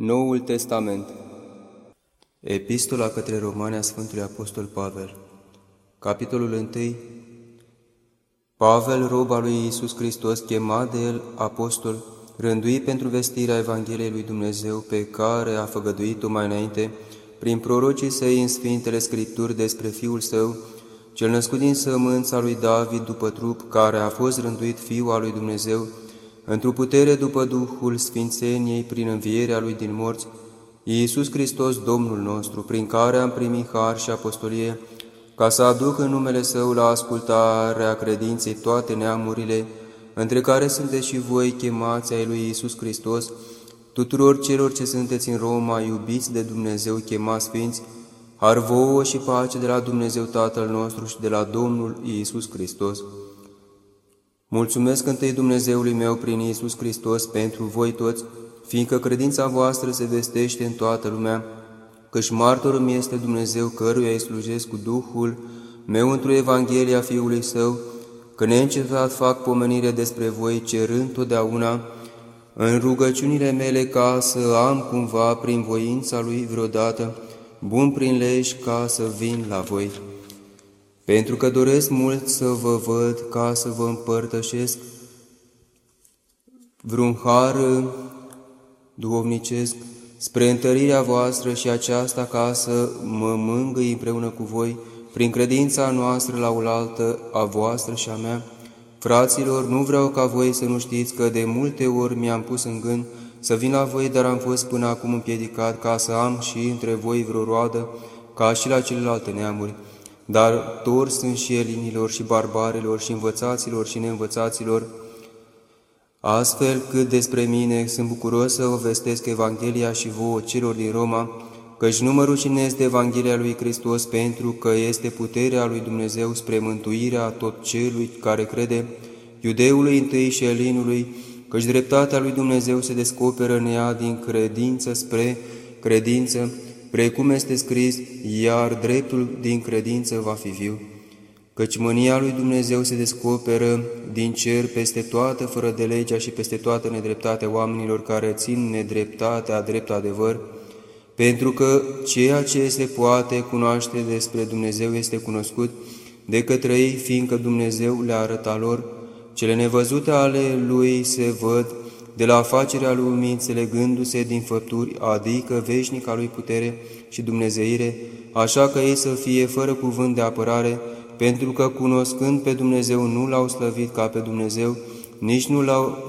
Noul Testament. Epistola către Romani a Sfântului Apostol Pavel. Capitolul 1 Pavel, rob al lui Iisus Hristos, chemat de el apostol, rânduit pentru vestirea Evangheliei lui Dumnezeu pe care a făgăduit-o mai înainte, prin prorocii săi în Sfintele Scripturi despre Fiul Său, cel născut din sămânța lui David după trup, care a fost rânduit Fiul al lui Dumnezeu, într-o putere după Duhul Sfințeniei prin învierea Lui din morți, Iisus Hristos, Domnul nostru, prin care am primit har și apostolie, ca să aduc în numele Său la ascultarea credinței toate neamurile, între care sunteți și voi chemați ai Lui Iisus Hristos, tuturor celor ce sunteți în Roma, iubiți de Dumnezeu, chemați Sfinți, har vouă și pace de la Dumnezeu Tatăl nostru și de la Domnul Iisus Hristos. Mulțumesc întâi Dumnezeului meu prin Iisus Hristos pentru voi toți, fiindcă credința voastră se vestește în toată lumea, căci martorul mi este Dumnezeu căruia îi slujesc cu Duhul meu într-o Evanghelia Fiului Său, că neîncetat fac pomenire despre voi, cerând totdeauna în rugăciunile mele ca să am cumva prin voința Lui vreodată, bun prin legi ca să vin la voi pentru că doresc mult să vă văd ca să vă împărtășesc vreun har duhovnicesc spre întărirea voastră și aceasta ca să mă mângâi împreună cu voi prin credința noastră la oaltă a voastră și a mea. Fraților, nu vreau ca voi să nu știți că de multe ori mi-am pus în gând să vin la voi, dar am fost până acum împiedicat ca să am și între voi vreo roadă, ca și la celelalte neamuri dar toți sunt și elinilor și barbarilor și învățaților și neînvățaților, astfel cât despre mine sunt bucuros să vă vestesc Evanghelia și vouă celor din Roma, căci nu mă rușinez de Evanghelia lui Hristos pentru că este puterea lui Dumnezeu spre mântuirea tot celui care crede, iudeului întâi și elinului, căci dreptatea lui Dumnezeu se descoperă în ea din credință spre credință, precum este scris, iar dreptul din credință va fi viu, căci mânia lui Dumnezeu se descoperă din cer peste toată fără de legea și peste toată nedreptatea oamenilor care țin nedreptatea drept adevăr, pentru că ceea ce se poate cunoaște despre Dumnezeu este cunoscut de către ei, fiindcă Dumnezeu le arăta lor, cele nevăzute ale Lui se văd de la afacerea lumii, înțelegându-se din făpturi, adică veșnica lui putere și dumnezeire, așa că ei să fie fără cuvânt de apărare, pentru că cunoscând pe Dumnezeu nu l-au slăvit ca pe Dumnezeu, nici nu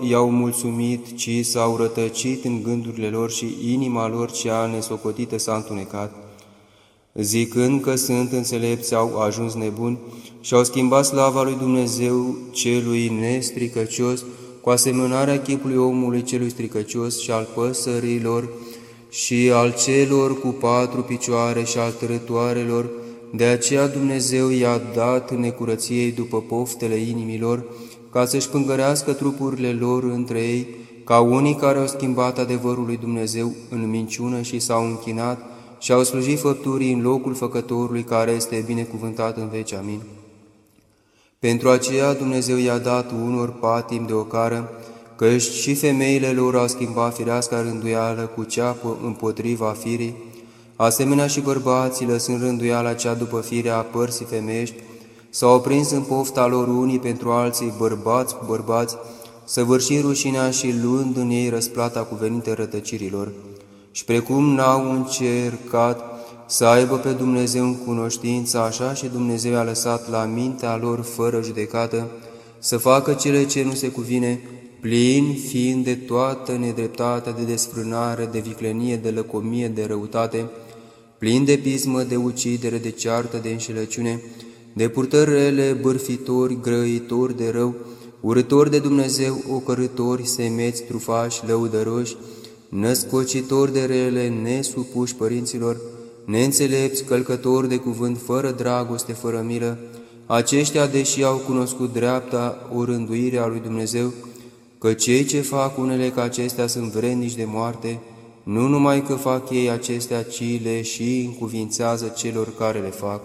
i-au mulțumit, ci s-au rătăcit în gândurile lor și inima lor cea nesocotită s-a întunecat. Zicând că sunt înțelepți, au ajuns nebuni și au schimbat slava lui Dumnezeu celui nestricăcios, cu asemănarea chipului omului celui stricăcios și al păsărilor și al celor cu patru picioare și al tărătoarelor, de aceea Dumnezeu i-a dat necurăției după poftele inimilor, ca să-și pângărească trupurile lor între ei, ca unii care au schimbat adevărul lui Dumnezeu în minciună și s-au închinat și au slujit făpturii în locul făcătorului care este binecuvântat în veci. Amin. Pentru aceea Dumnezeu i-a dat unor patim de ocară, căci și femeile lor au schimbat fireasca rânduială cu cea împotriva firii, asemenea și bărbații lăsând rânduiala cea după firea a părții femeiești, s-au prins în pofta lor unii pentru alții, bărbați cu bărbați, săvârși rușinea și luând în ei răsplata cuvenite rătăcirilor. Și precum n-au încercat să aibă pe Dumnezeu în cunoștință, așa și Dumnezeu a lăsat la mintea lor fără judecată, să facă cele ce nu se cuvine, plin fiind de toată nedreptatea, de desfrânare, de viclenie, de lăcomie, de răutate, plin de pismă, de ucidere, de ceartă, de înșelăciune, de purtări rele, bârfitori, grăitori de rău, urători de Dumnezeu, ocărători, semeți, trufași, lăudăroși, născocitori de rele, nesupuși părinților, neînțelepți, călcători de cuvânt, fără dragoste, fără milă, aceștia, deși au cunoscut dreapta, o rânduire a lui Dumnezeu, că cei ce fac unele ca acestea sunt vrednici de moarte, nu numai că fac ei acestea, ci le și încuvințează celor care le fac.